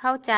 เข้าใจ